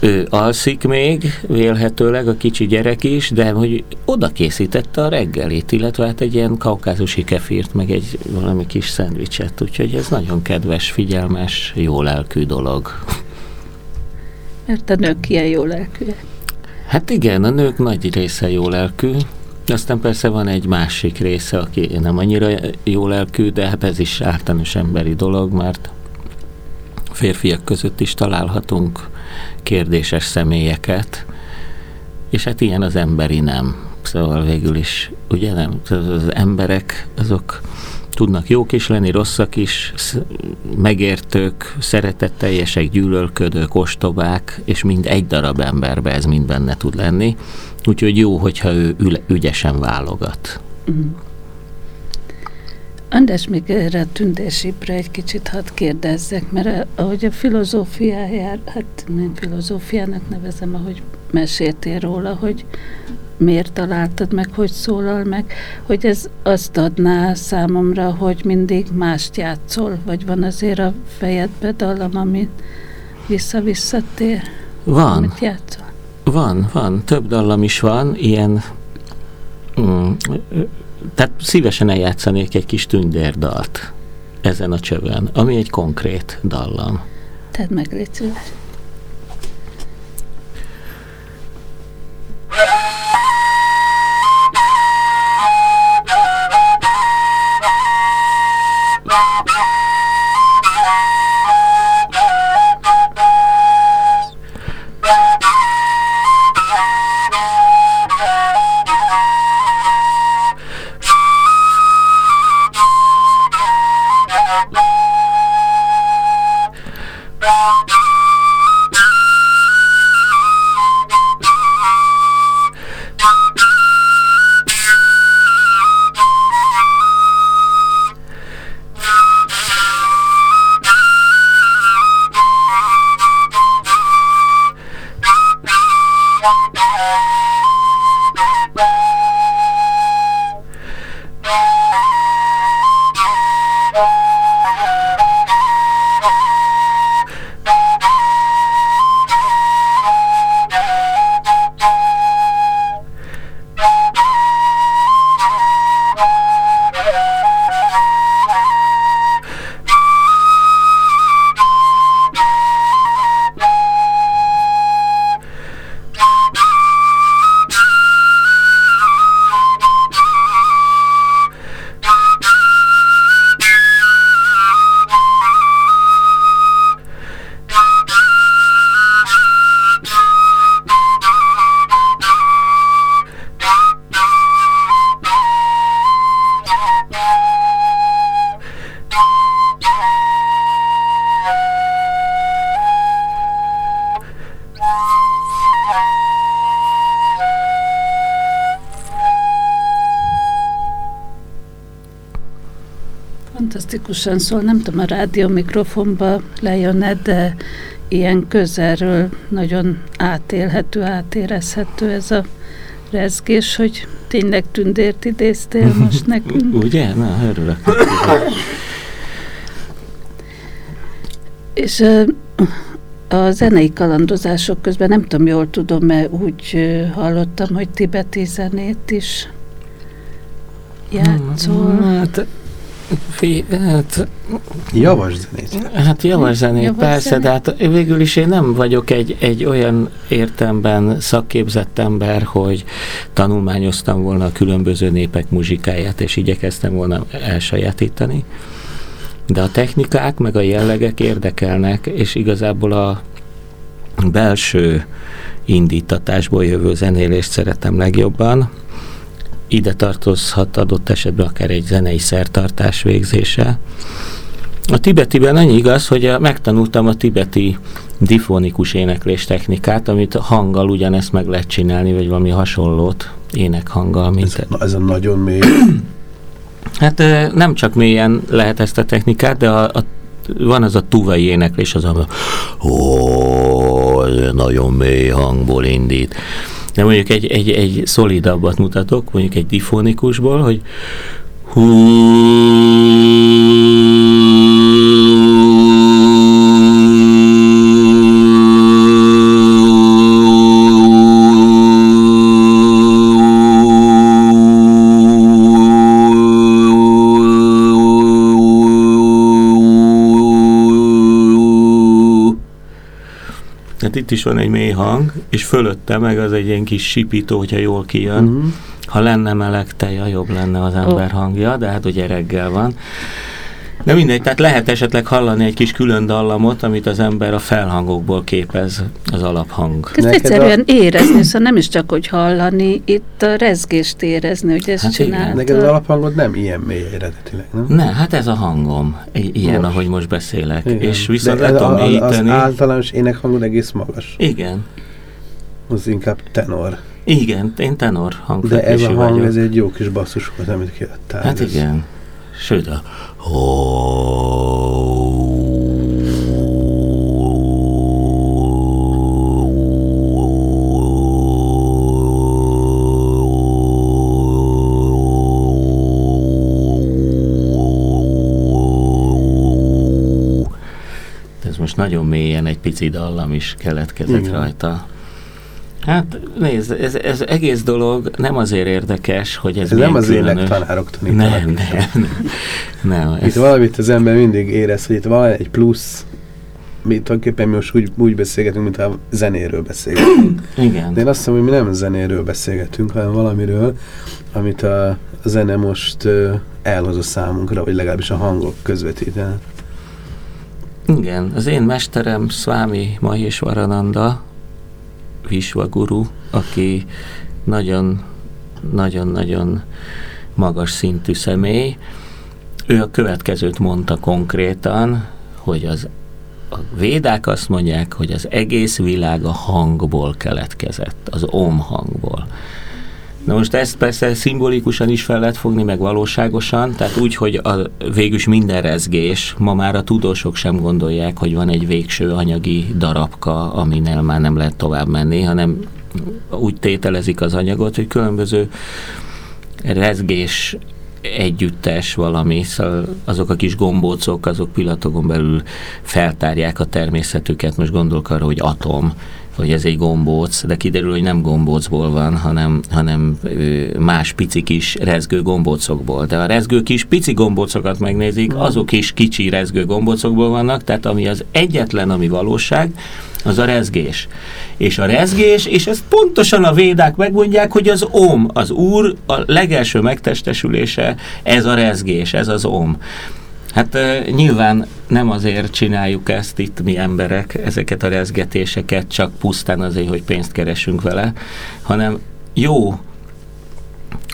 Speaker 3: ő alszik még, vélhetőleg a kicsi gyerek is, de hogy oda készítette a reggelit, illetve hát egy ilyen kaukázusi kefírt, meg egy valami kis szendvicset, úgyhogy ez nagyon kedves, figyelmes, jó lelkű dolog.
Speaker 2: Mert a nők ilyen jó lelkű.
Speaker 3: Hát igen, a nők nagy része jó lelkű, aztán persze van egy másik része, aki nem annyira jó lelkű, de hát ez is általános emberi dolog, mert férfiak között is találhatunk kérdéses személyeket, és hát ilyen az emberi nem. Szóval végül is, ugye nem, az emberek azok tudnak jók is lenni, rosszak is, megértők, szeretetteljesek, gyűlölködők, ostobák, és mind egy darab emberbe ez mind benne tud lenni. Úgyhogy jó, hogyha ő ügyesen válogat. Mm.
Speaker 2: András, még erre a tündésipre egy kicsit hadd kérdezzek, mert ahogy a filozófiájár, hát nem filozófiának nevezem, ahogy meséltél róla, hogy miért találtad meg, hogy szólal meg, hogy ez azt adná számomra, hogy mindig mást játszol, vagy van azért a fejedbe dallam, amit vissza-visszatér?
Speaker 3: Van. Amit játszol? Van, van. Több dallam is van, ilyen mm, tehát szívesen eljátszanék egy kis tündérdalt ezen a csövön, ami egy konkrét dallam.
Speaker 2: Tehát meg légy Fantasztikusan szól, nem tudom, a rádió mikrofonba lejönne, de ilyen közelről nagyon átélhető, átérezhető ez a rezgés, hogy tényleg tündért idéztél most nekünk.
Speaker 3: Ugye? Na, örülök.
Speaker 2: És a zenei kalandozások közben nem tudom, jól tudom, mert úgy hallottam, hogy tibeti zenét is játszol.
Speaker 3: Hát Fi, hát,
Speaker 1: javas zenét.
Speaker 3: Hát javas zenét, javas persze, zenét. de hát végül is én nem vagyok egy, egy olyan értemben szakképzett ember, hogy tanulmányoztam volna a különböző népek muzsikáját, és igyekeztem volna elsajátítani. De a technikák meg a jellegek érdekelnek, és igazából a belső indítatásból jövő zenélést szeretem legjobban. Ide tartozhat adott esetben akár egy zenei szertartás végzése. A tibetiben annyi igaz, hogy megtanultam a tibeti difonikus éneklés technikát, amit hanggal ugyanezt meg lehet csinálni, vagy valami hasonlót énekhanggal. Mint
Speaker 1: ez, ez a nagyon mély.
Speaker 3: Hát nem csak mélyen lehet ezt a technikát, de a, a van az a tuvai éneklés, az a ó, nagyon mély hangból indít. De mondjuk egy, egy, egy szolidabbat mutatok, mondjuk egy difonikusból, hogy hú, itt is van egy mély hang, és fölötte meg az egy ilyen kis sipító, hogyha jól kijön. Uh-huh. Ha lenne meleg teja, jobb lenne az ember oh. hangja, de hát ugye reggel van. De mindegy, tehát lehet esetleg hallani egy kis külön dallamot, amit az ember a felhangokból képez az alaphang.
Speaker 2: Ezt Neked egyszerűen a... érezni, szóval nem is csak, hogy hallani, itt a rezgést érezni, hogy ezt hát csinálta.
Speaker 1: Neked az alaphangod nem ilyen mély eredetileg, nem?
Speaker 3: Ne, hát ez a hangom, ilyen, most. ahogy most beszélek. Igen. És viszont le tudom
Speaker 1: mélyíteni. Az általános énekhangod egész magas.
Speaker 3: Igen.
Speaker 1: Az inkább tenor.
Speaker 3: Igen, én tenor
Speaker 1: hangfekvésű De ez a hang, vagyok. ez egy jó kis basszus volt, amit kiadtál.
Speaker 3: Hát ez. igen. Sőt, a ez most nagyon mélyen egy pici dallam is keletkezett Igen. rajta. Hát nézd, ez, ez egész dolog nem azért érdekes, hogy ez,
Speaker 1: ez nem az tanárok tanítanak.
Speaker 3: Nem, nem, nem. nem
Speaker 1: ez... Itt valamit az ember mindig érez, hogy itt van egy plusz, mi tulajdonképpen mi most úgy, úgy beszélgetünk, mint a zenéről beszélgetünk.
Speaker 3: Igen.
Speaker 1: De én azt mondom, hogy mi nem zenéről beszélgetünk, hanem valamiről, amit a, a zene most elhoz a számunkra, vagy legalábbis a hangok közvetítenek.
Speaker 3: Igen, az én mesterem Swami Maheshwarananda, Visvaguru, aki nagyon nagyon-nagyon magas szintű személy. Ő a következőt mondta konkrétan, hogy az a védák azt mondják, hogy az egész világ a hangból keletkezett, az om hangból. Na most ezt persze szimbolikusan is fel lehet fogni, meg valóságosan, tehát úgy, hogy a, végülis minden rezgés, ma már a tudósok sem gondolják, hogy van egy végső anyagi darabka, aminél már nem lehet tovább menni, hanem úgy tételezik az anyagot, hogy különböző rezgés együttes valami, szóval azok a kis gombócok, azok pillanatokon belül feltárják a természetüket, most gondolok arra, hogy atom, hogy ez egy gombóc, de kiderül, hogy nem gombócból van, hanem, hanem más pici kis rezgő gombócokból. De a rezgő kis pici gombócokat megnézik, azok is kicsi rezgő gombócokból vannak, tehát ami az egyetlen, ami valóság, az a rezgés. És a rezgés, és ezt pontosan a védák megmondják, hogy az om, az úr a legelső megtestesülése, ez a rezgés, ez az om. Hát nyilván nem azért csináljuk ezt itt mi emberek, ezeket a rezgetéseket csak pusztán azért, hogy pénzt keresünk vele, hanem jó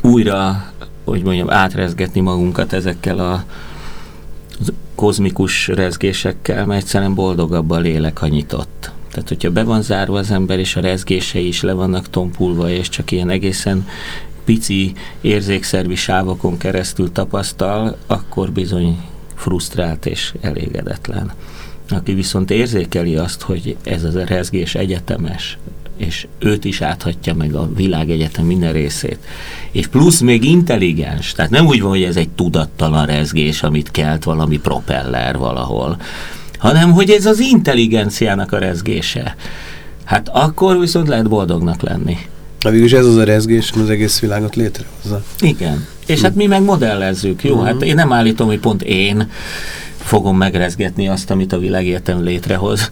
Speaker 3: újra, hogy mondjam, átrezgetni magunkat ezekkel a kozmikus rezgésekkel, mert egyszerűen boldogabb a lélek, ha nyitott. Tehát, hogyha be van zárva az ember, és a rezgései is le vannak tompulva, és csak ilyen egészen pici érzékszervi sávokon keresztül tapasztal, akkor bizony frusztrált és elégedetlen. Aki viszont érzékeli azt, hogy ez az rezgés egyetemes, és őt is áthatja meg a világegyetem minden részét. És plusz még intelligens, tehát nem úgy van, hogy ez egy tudattalan rezgés, amit kelt valami propeller valahol, hanem hogy ez az intelligenciának a rezgése. Hát akkor viszont lehet boldognak lenni.
Speaker 1: Na végülis ez az a rezgés, az egész világot létrehozza.
Speaker 3: Igen. És hát mi meg modellezzük, jó? Uh-huh. Hát én nem állítom, hogy pont én fogom megrezgetni azt, amit a világértem létrehoz,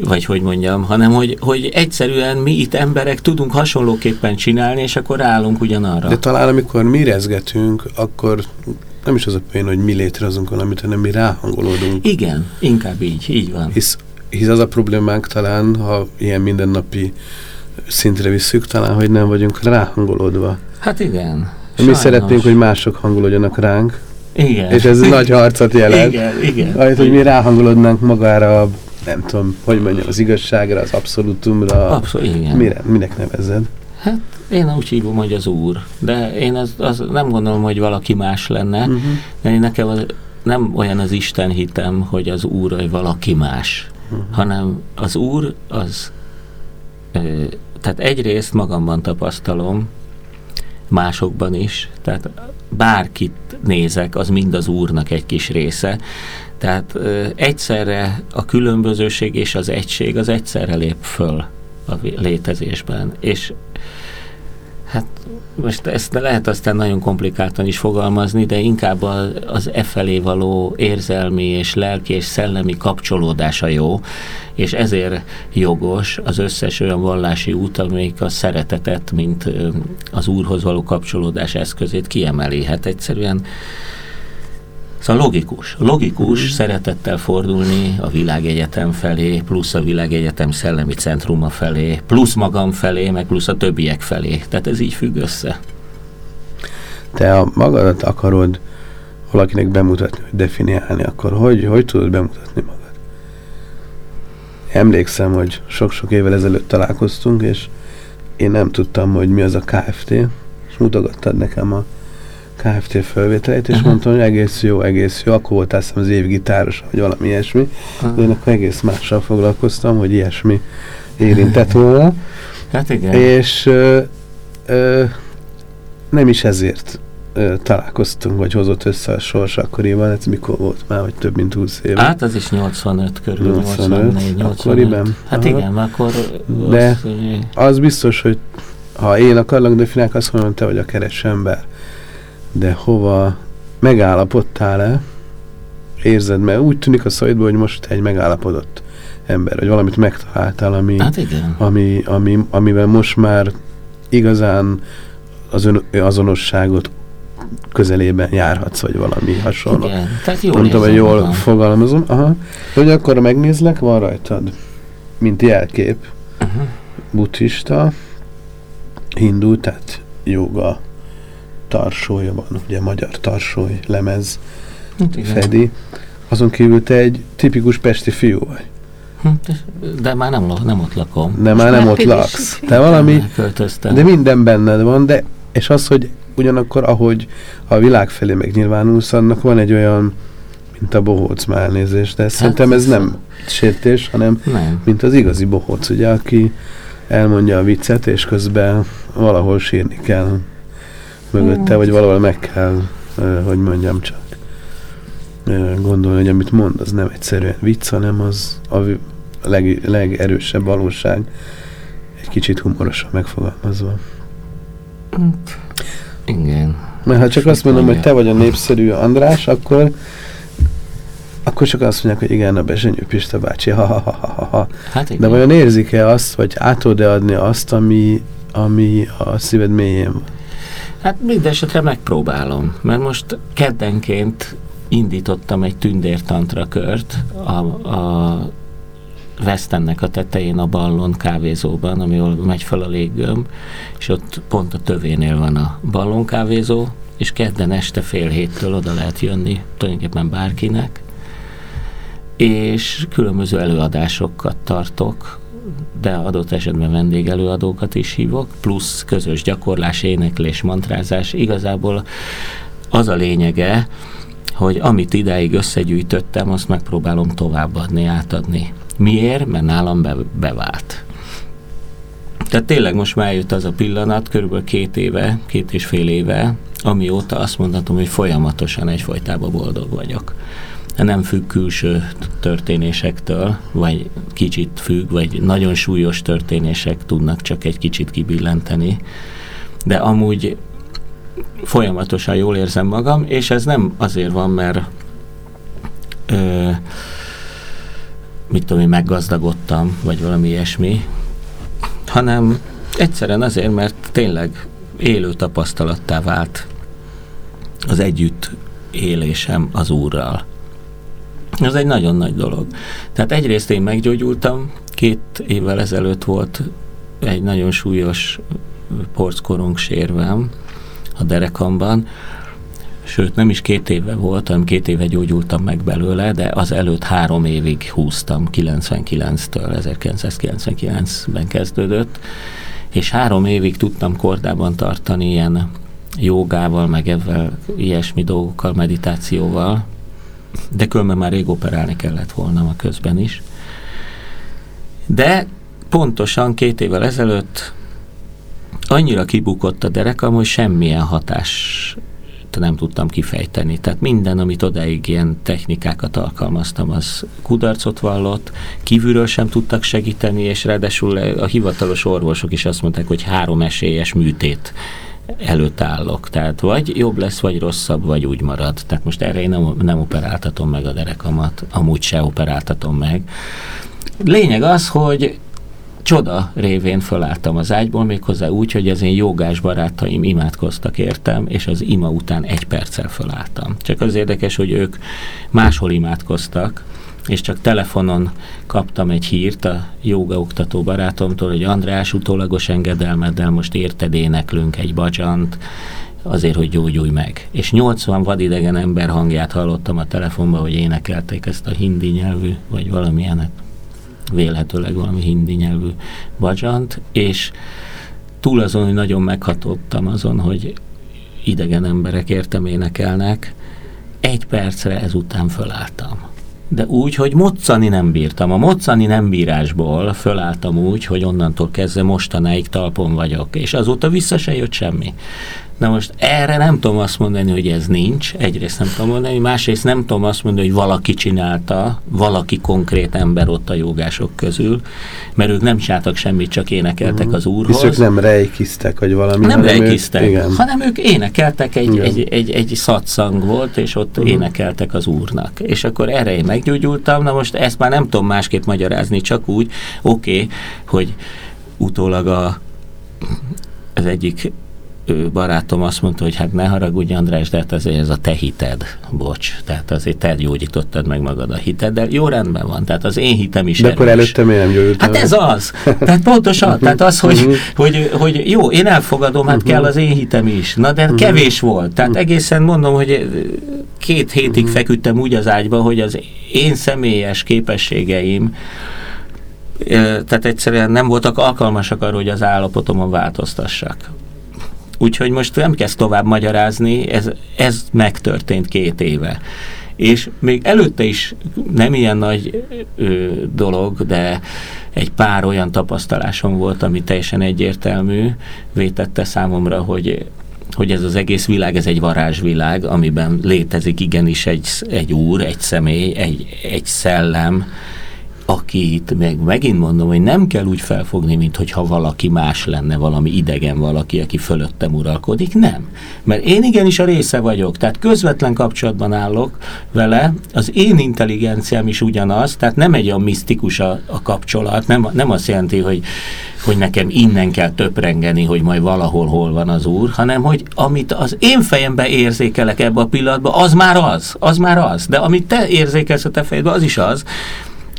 Speaker 3: vagy hogy mondjam, hanem hogy, hogy egyszerűen mi itt emberek tudunk hasonlóképpen csinálni, és akkor állunk ugyanarra.
Speaker 1: De talán amikor mi rezgetünk, akkor nem is az a poén, hogy mi létrehozunk valamit, hanem mi ráhangolódunk.
Speaker 3: Igen, inkább így, így van.
Speaker 1: Hisz, hisz az a problémánk talán, ha ilyen mindennapi szintre visszük, talán, hogy nem vagyunk ráhangolódva.
Speaker 3: Hát igen.
Speaker 1: Mi szeretnénk, hogy mások hangolódjanak ránk,
Speaker 3: igen.
Speaker 1: És ez nagy harcot jelent.
Speaker 3: Igen, igen.
Speaker 1: Ahelyett, hogy mi ráhangolódnánk magára, nem tudom, hogy mondjam, az igazságra, az abszolútumra.
Speaker 3: Abszolút, igen.
Speaker 1: Mire, minek nevezed?
Speaker 3: Hát én úgy hívom, hogy az úr. De én az, az nem gondolom, hogy valaki más lenne. Uh-huh. De én nekem az, nem olyan az Isten hitem, hogy az úr, hogy valaki más. Uh-huh. Hanem az úr az, ö, tehát egyrészt magamban tapasztalom, másokban is, tehát bárkit nézek, az mind az Úrnak egy kis része. Tehát egyszerre a különbözőség és az egység az egyszerre lép föl a létezésben. És hát most ezt lehet aztán nagyon komplikáltan is fogalmazni, de inkább az e felé való érzelmi és lelki és szellemi kapcsolódása jó, és ezért jogos az összes olyan vallási út, amelyik a szeretetet, mint az Úrhoz való kapcsolódás eszközét kiemeli. Hát egyszerűen Szóval logikus. Logikus mm. szeretettel fordulni a világegyetem felé, plusz a világegyetem szellemi centruma felé, plusz magam felé, meg plusz a többiek felé. Tehát ez így függ össze.
Speaker 1: Te a magadat akarod valakinek bemutatni, definiálni, akkor hogy, hogy tudod bemutatni magad? Emlékszem, hogy sok-sok évvel ezelőtt találkoztunk, és én nem tudtam, hogy mi az a KFT, és mutogattad nekem a KFT felvételét, és uh-huh. mondtam, hogy egész jó, egész jó. Akkor volt azt az év gitáros, vagy valami ilyesmi. Uh-huh. De én akkor egész mással foglalkoztam, hogy ilyesmi érintett volna.
Speaker 3: Hát igen.
Speaker 1: És ö, ö, nem is ezért ö, találkoztunk, vagy hozott össze a sors akkoriban, ez mikor volt már, hogy több mint 20 éve.
Speaker 3: Hát az is 85 körül, 85, 84, 85. Akkoriban? Hát Aha. igen, akkor...
Speaker 1: De az, az biztos, hogy ha én akarlak definiálni, azt mondom, te vagy a keres ember de hova megállapodtál-e, érzed, mert úgy tűnik a szajtból, hogy most egy megállapodott ember, hogy valamit megtaláltál, ami,
Speaker 3: hát igen.
Speaker 1: ami, ami, amivel most már igazán az ön, azonosságot közelében járhatsz, vagy valami hasonló.
Speaker 3: Igen, tehát jól
Speaker 1: Nem tudom, hogy jól magam. fogalmazom. Aha. Hogy akkor megnézlek, van rajtad, mint jelkép, uh-huh. buddhista, hindu, tehát joga, tarsója van, ugye magyar tarsói lemez hát fedi. Azon kívül te egy tipikus pesti fiú vagy.
Speaker 3: Hm, de már nem, nem ott lakom.
Speaker 1: De már nem ott laksz. De valami, de minden benned van, de és az, hogy ugyanakkor, ahogy a világ felé megnyilvánulsz, annak van egy olyan, mint a bohóc már elnézést, de hát szerintem ez nem sértés, hanem nem. mint az igazi bohóc, ugye, aki elmondja a viccet, és közben valahol sírni kell mögötte, vagy valahol meg kell, hogy mondjam csak, gondolni, hogy amit mond, az nem egyszerűen vicc, hanem az a leg, legerősebb valóság, egy kicsit humorosan megfogalmazva.
Speaker 3: Hát, igen.
Speaker 1: Mert ha csak azt mondom, hogy te vagy a népszerű András, akkor akkor csak azt mondják, hogy igen, a Bezsenyő Pista bácsi, ha, ha, ha, ha, ha. Hát igen. De vajon érzik-e azt, vagy átod-e adni azt, ami, ami a szíved mélyén van?
Speaker 3: Hát mindesetre megpróbálom, mert most keddenként indítottam egy tündértantra kört a, a Westennek a tetején a Ballon kávézóban, ami megy fel a léggömb, és ott pont a tövénél van a Ballon kávézó, és kedden este fél héttől oda lehet jönni tulajdonképpen bárkinek, és különböző előadásokat tartok, de adott esetben vendégelőadókat is hívok, plusz közös gyakorlás, éneklés, mantrázás. Igazából az a lényege, hogy amit idáig összegyűjtöttem, azt megpróbálom továbbadni, átadni. Miért? Mert nálam be, bevált. Tehát tényleg most már eljött az a pillanat, körülbelül két éve, két és fél éve, amióta azt mondhatom, hogy folyamatosan egyfajtában boldog vagyok nem függ külső történésektől, vagy kicsit függ, vagy nagyon súlyos történések tudnak csak egy kicsit kibillenteni. De amúgy folyamatosan jól érzem magam, és ez nem azért van, mert ö, mit tudom én, meggazdagodtam, vagy valami ilyesmi, hanem egyszerűen azért, mert tényleg élő tapasztalattá vált az együtt élésem az Úrral. Ez egy nagyon nagy dolog. Tehát egyrészt én meggyógyultam, két évvel ezelőtt volt egy nagyon súlyos porckorong sérvem a derekamban, sőt nem is két éve volt, hanem két éve gyógyultam meg belőle, de az előtt három évig húztam, 99-től 1999-ben kezdődött, és három évig tudtam kordában tartani ilyen jogával, meg ebben ilyesmi dolgokkal, meditációval, de különben már rég operálni kellett volna a közben is. De pontosan két évvel ezelőtt annyira kibukott a derekam, hogy semmilyen hatás nem tudtam kifejteni. Tehát minden, amit odáig ilyen technikákat alkalmaztam, az kudarcot vallott, kívülről sem tudtak segíteni, és ráadásul a hivatalos orvosok is azt mondták, hogy három esélyes műtét előtt állok. Tehát vagy jobb lesz, vagy rosszabb, vagy úgy marad. Tehát most erre én nem, nem operáltatom meg a derekamat, amúgy se operáltatom meg. Lényeg az, hogy csoda révén fölálltam az ágyból, méghozzá úgy, hogy az én jogás barátaim imádkoztak értem, és az ima után egy perccel fölálltam. Csak az érdekes, hogy ők máshol imádkoztak, és csak telefonon kaptam egy hírt a joga oktató barátomtól, hogy András utólagos engedelmeddel most érted éneklünk egy bacsant, azért, hogy gyógyulj meg. És 80 vadidegen ember hangját hallottam a telefonban, hogy énekelték ezt a hindi nyelvű, vagy valamilyenet vélhetőleg valami hindi nyelvű bajant, és túl azon, hogy nagyon meghatottam azon, hogy idegen emberek értem énekelnek, egy percre ezután fölálltam. De úgy, hogy moccani nem bírtam. A moccani nem bírásból fölálltam úgy, hogy onnantól kezdve mostanáig talpon vagyok, és azóta vissza se jött semmi. Na most erre nem tudom azt mondani, hogy ez nincs, egyrészt nem tudom mondani, másrészt nem tudom azt mondani, hogy valaki csinálta, valaki konkrét ember ott a jogások közül, mert ők nem csináltak semmit, csak énekeltek uh-huh. az úrhoz.
Speaker 1: És ők nem rejkiztek, vagy valami.
Speaker 3: Nem rejkiztek, ők, hanem ők énekeltek, egy, egy, egy, egy szatszang volt, és ott uh-huh. énekeltek az úrnak. És akkor erre én meggyógyultam, na most ezt már nem tudom másképp magyarázni, csak úgy, oké, okay, hogy utólag a, az egyik barátom azt mondta, hogy hát ne haragudj András, de hát azért ez a te hited, bocs. Tehát azért te gyógyítottad meg magad a de Jó rendben van, tehát az én hitem is
Speaker 1: De erős. akkor előtte miért nem gyógyultam?
Speaker 3: Hát ez az. Tehát pontosan, tehát az, hogy, mhm. hogy, hogy jó, én elfogadom, hát kell az én hitem is. Na de mhm. kevés volt. Tehát egészen mondom, hogy két hétig mhm. feküdtem úgy az ágyba, hogy az én személyes képességeim tehát egyszerűen nem voltak alkalmasak arra, hogy az állapotomon változtassak. Úgyhogy most nem kezd tovább magyarázni, ez, ez megtörtént két éve. És még előtte is nem ilyen nagy ö, dolog, de egy pár olyan tapasztalásom volt, ami teljesen egyértelmű, vétette számomra, hogy hogy ez az egész világ, ez egy varázsvilág, amiben létezik igenis egy, egy úr, egy személy, egy, egy szellem, akit meg megint mondom, hogy nem kell úgy felfogni, mint hogyha valaki más lenne, valami idegen valaki, aki fölöttem uralkodik. Nem. Mert én igenis a része vagyok, tehát közvetlen kapcsolatban állok vele, az én intelligenciám is ugyanaz, tehát nem egy olyan misztikus a, a kapcsolat, nem, nem azt jelenti, hogy, hogy nekem innen kell töprengeni, hogy majd valahol hol van az úr, hanem hogy amit az én fejembe érzékelek ebbe a pillanatban, az már az, az már az. De amit te érzékelsz a te fejedbe, az is az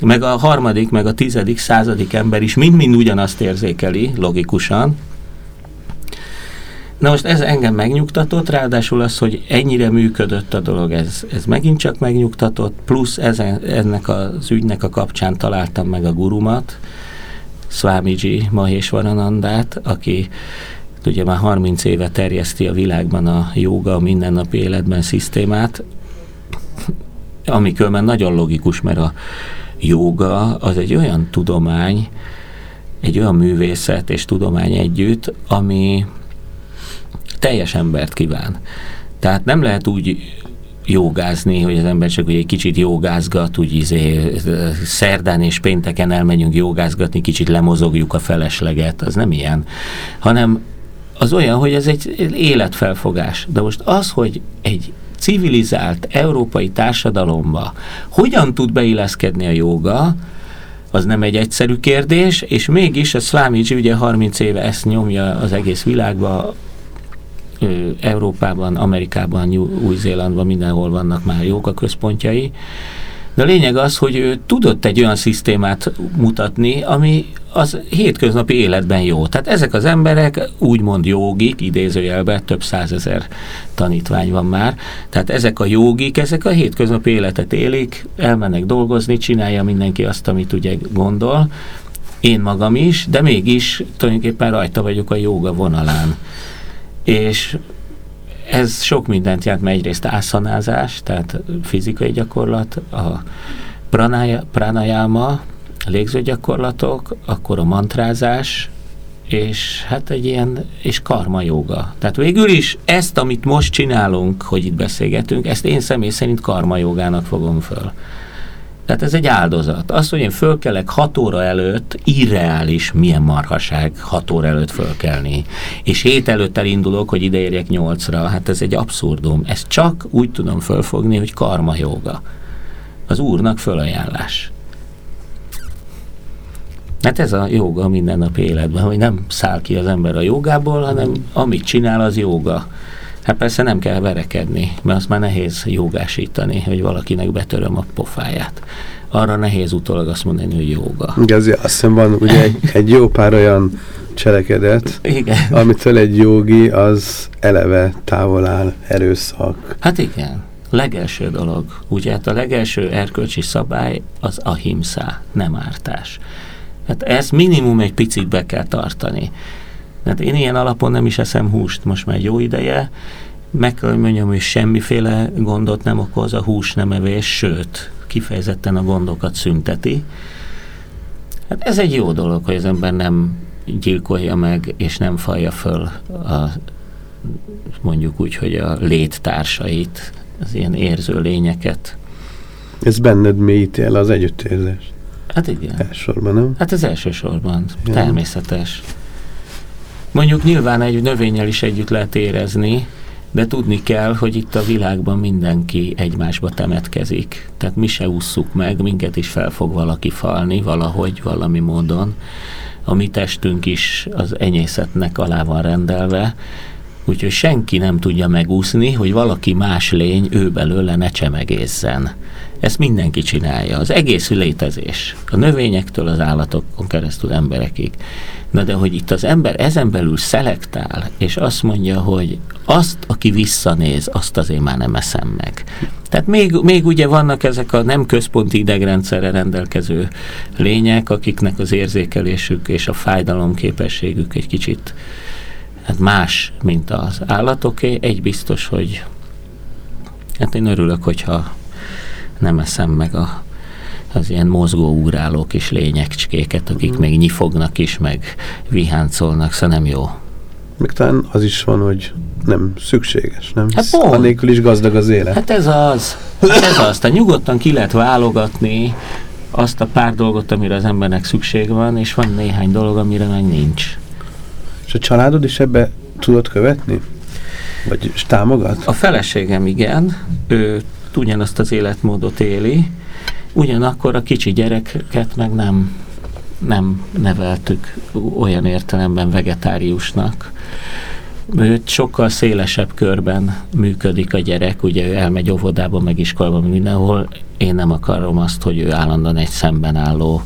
Speaker 3: meg a harmadik, meg a tizedik, századik ember is mind-mind ugyanazt érzékeli, logikusan. Na most ez engem megnyugtatott, ráadásul az, hogy ennyire működött a dolog, ez, ez megint csak megnyugtatott, plusz ezen, ennek az ügynek a kapcsán találtam meg a gurumat, Swamiji Maheshwaranandát, aki ugye már 30 éve terjeszti a világban a jóga, a mindennapi életben szisztémát, ami különben nagyon logikus, mert a jóga az egy olyan tudomány, egy olyan művészet és tudomány együtt, ami teljes embert kíván. Tehát nem lehet úgy jogázni, hogy az ember csak egy kicsit jogázgat, úgy izé, szerdán és pénteken elmegyünk jogázgatni, kicsit lemozogjuk a felesleget, az nem ilyen, hanem az olyan, hogy ez egy életfelfogás. De most az, hogy egy civilizált európai társadalomba. Hogyan tud beilleszkedni a joga, az nem egy egyszerű kérdés, és mégis a Swamiji ugye 30 éve ezt nyomja az egész világba, Európában, Amerikában, Új-Zélandban, mindenhol vannak már jóga központjai, de a lényeg az, hogy ő tudott egy olyan szisztémát mutatni, ami az hétköznapi életben jó. Tehát ezek az emberek úgymond jogik, idézőjelben több százezer tanítvány van már, tehát ezek a jogik, ezek a hétköznapi életet élik, elmennek dolgozni, csinálja mindenki azt, amit ugye gondol, én magam is, de mégis tulajdonképpen rajta vagyok a joga vonalán. És ez sok mindent jelent, mert egyrészt ászanázás, tehát fizikai gyakorlat, a pranayama, a légzőgyakorlatok, akkor a mantrázás, és hát egy ilyen, és karma joga. Tehát végül is ezt, amit most csinálunk, hogy itt beszélgetünk, ezt én személy szerint karma jogának fogom föl. Tehát ez egy áldozat. Az, hogy én fölkelek 6 óra előtt, irreális, milyen marhaság 6 óra előtt fölkelni. És hét előtt elindulok, hogy ideérjek 8-ra. Hát ez egy abszurdum. Ezt csak úgy tudom fölfogni, hogy karma joga. Az úrnak fölajánlás. Hát ez a joga mindennapi életben, hogy nem száll ki az ember a jogából, hanem amit csinál, az joga. Hát persze nem kell verekedni, mert azt már nehéz jogásítani, hogy valakinek betöröm a pofáját. Arra nehéz utólag azt mondani, hogy joga.
Speaker 1: Igen, azt hiszem van ugye egy, egy jó pár olyan cselekedet,
Speaker 3: igen.
Speaker 1: amitől egy jogi az eleve távol áll erőszak.
Speaker 3: Hát igen, legelső dolog. Ugye hát a legelső erkölcsi szabály az ahimsa, nem ártás. Hát ezt minimum egy picit be kell tartani. Hát én ilyen alapon nem is eszem húst most már jó ideje, meg kell, hogy mondjam, hogy semmiféle gondot nem okoz a hús nem evés, sőt, kifejezetten a gondokat szünteti. Hát ez egy jó dolog, hogy az ember nem gyilkolja meg, és nem falja föl a, mondjuk úgy, hogy a léttársait, az ilyen érző lényeket.
Speaker 1: Ez benned mélyíti el az együttérzést?
Speaker 3: Hát igen.
Speaker 1: Elsősorban, nem?
Speaker 3: Hát az elsősorban. Ja. Természetes. Mondjuk nyilván egy növényel is együtt lehet érezni, de tudni kell, hogy itt a világban mindenki egymásba temetkezik. Tehát mi se ússzuk meg, minket is fel fog valaki falni valahogy, valami módon. A mi testünk is az enyészetnek alá van rendelve, úgyhogy senki nem tudja megúszni, hogy valaki más lény ő belőle ne csemegészen. Ezt mindenki csinálja. Az egész létezés. A növényektől az állatokon keresztül emberekig. Na de hogy itt az ember ezen belül szelektál, és azt mondja, hogy azt, aki visszanéz, azt azért már nem eszem meg. Tehát még, még ugye vannak ezek a nem központi idegrendszerre rendelkező lények, akiknek az érzékelésük és a fájdalomképességük egy kicsit hát más, mint az állatoké. Egy biztos, hogy hát én örülök, hogyha nem eszem meg a az ilyen mozgó ugráló kis lényecskéket, akik mm. még nyifognak is, meg viháncolnak, szóval nem jó.
Speaker 1: Meg talán az is van, hogy nem szükséges, nem? Hát pont. Annélkül is gazdag az élet.
Speaker 3: Hát ez az. Hát ez az. Tehát nyugodtan ki lehet válogatni azt a pár dolgot, amire az embernek szükség van, és van néhány dolog, amire meg nincs.
Speaker 1: És a családod is ebbe tudod követni? Vagy támogat?
Speaker 3: A feleségem igen, ő ugyanazt az életmódot éli, Ugyanakkor a kicsi gyerekeket meg nem, nem neveltük olyan értelemben vegetáriusnak. Ő sokkal szélesebb körben működik a gyerek, ugye ő elmegy óvodába, meg iskolába, mindenhol. Én nem akarom azt, hogy ő állandóan egy szemben álló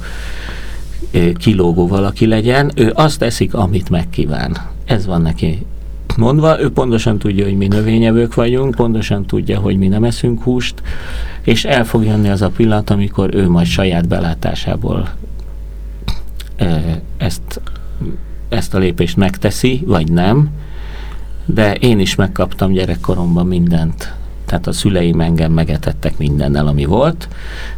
Speaker 3: kilógó valaki legyen. Ő azt eszik, amit megkíván. Ez van neki mondva, ő pontosan tudja, hogy mi növényevők vagyunk, pontosan tudja, hogy mi nem eszünk húst, és el fog jönni az a pillanat, amikor ő majd saját belátásából ezt, ezt a lépést megteszi, vagy nem, de én is megkaptam gyerekkoromban mindent. Tehát a szüleim engem megetettek mindennel, ami volt.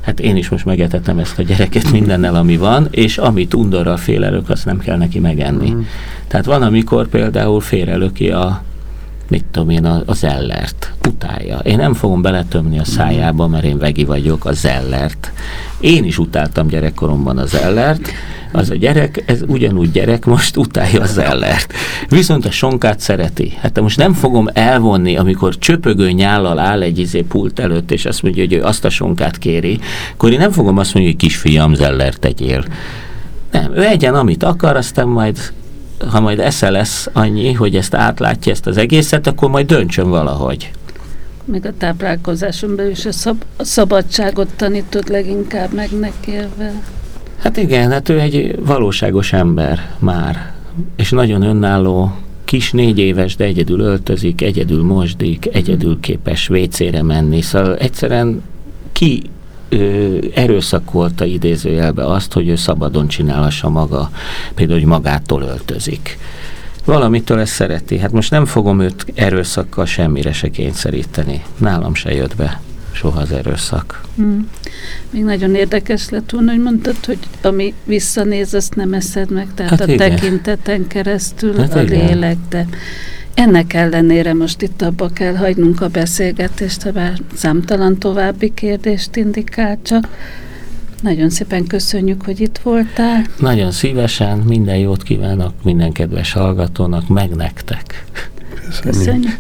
Speaker 3: Hát én is most megetettem ezt a gyereket mindennel, ami van, és amit undorral félelök, azt nem kell neki megenni. Mm. Tehát van, amikor például félrelöki a mit tudom én, a, az ellert. Utálja. Én nem fogom beletömni a szájába, mert én vegi vagyok, az ellert. Én is utáltam gyerekkoromban az ellert, Az a gyerek, ez ugyanúgy gyerek, most utálja az ellert. Viszont a sonkát szereti. Hát most nem fogom elvonni, amikor csöpögő nyállal áll egy izé pult előtt, és azt mondja, hogy ő azt a sonkát kéri, akkor én nem fogom azt mondani, hogy kisfiam, zellert tegyél. Nem, ő egyen, amit akar, aztán majd ha majd esze lesz annyi, hogy ezt átlátja ezt az egészet, akkor majd döntsön valahogy.
Speaker 2: Meg a táplálkozáson belül is a, szab- a szabadságot tanítod leginkább meg neki
Speaker 3: Hát igen, hát ő egy valóságos ember már, és nagyon önálló, kis négy éves, de egyedül öltözik, egyedül mosdik, egyedül képes vécére menni, szóval egyszerűen ki ö, erőszakolta idézőjelbe azt, hogy ő szabadon csinálhassa maga, például, hogy magától öltözik. Valamitől ezt szereti. Hát most nem fogom őt erőszakkal semmire se kényszeríteni. Nálam se jött be soha az erőszak. Hmm.
Speaker 2: Még nagyon érdekes lett volna, hogy mondtad, hogy ami visszanéz, azt nem eszed meg, tehát hát a igen. tekinteten keresztül hát a igen. lélek, de ennek ellenére most itt abba kell hagynunk a beszélgetést, ha bár számtalan további kérdést indikál, csak nagyon szépen köszönjük, hogy itt voltál.
Speaker 3: Nagyon szívesen, minden jót kívánok minden kedves hallgatónak, meg nektek.
Speaker 2: Köszönjük. köszönjük.